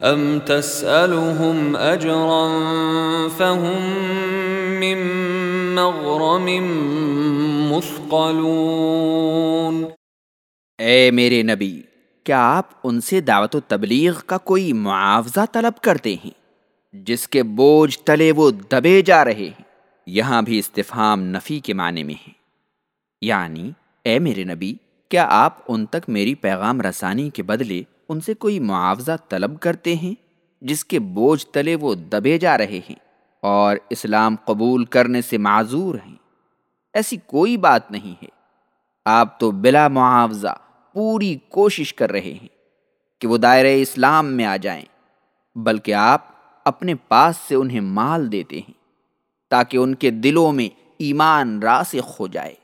ام تسألهم اجرا فهم من مغرم مثقلون اے میرے نبی، کیا آپ ان سے دعوت و تبلیغ کا کوئی معاوضہ طلب کرتے ہیں؟ جس کے بوجھ تلے وہ دبے جا رہے ہیں، یہاں بھی استفہام نفی کے معنی میں ہے یعنی اے میرے نبی، کیا آپ ان تک میری پیغام رسانی کے بدلے ان سے کوئی معاوضہ طلب کرتے ہیں جس کے بوجھ تلے وہ دبے جا رہے ہیں اور اسلام قبول کرنے سے معذور ہیں۔ ایسی کوئی بات نہیں ہے۔ آپ تو بلا معاوضہ پوری کوشش کر رہے ہیں کہ وہ دائرۂ اسلام میں آ جائیں، بلکہ آپ اپنے پاس سے انہیں مال دیتے ہیں تاکہ ان کے دلوں میں ایمان راسخ ہو جائے۔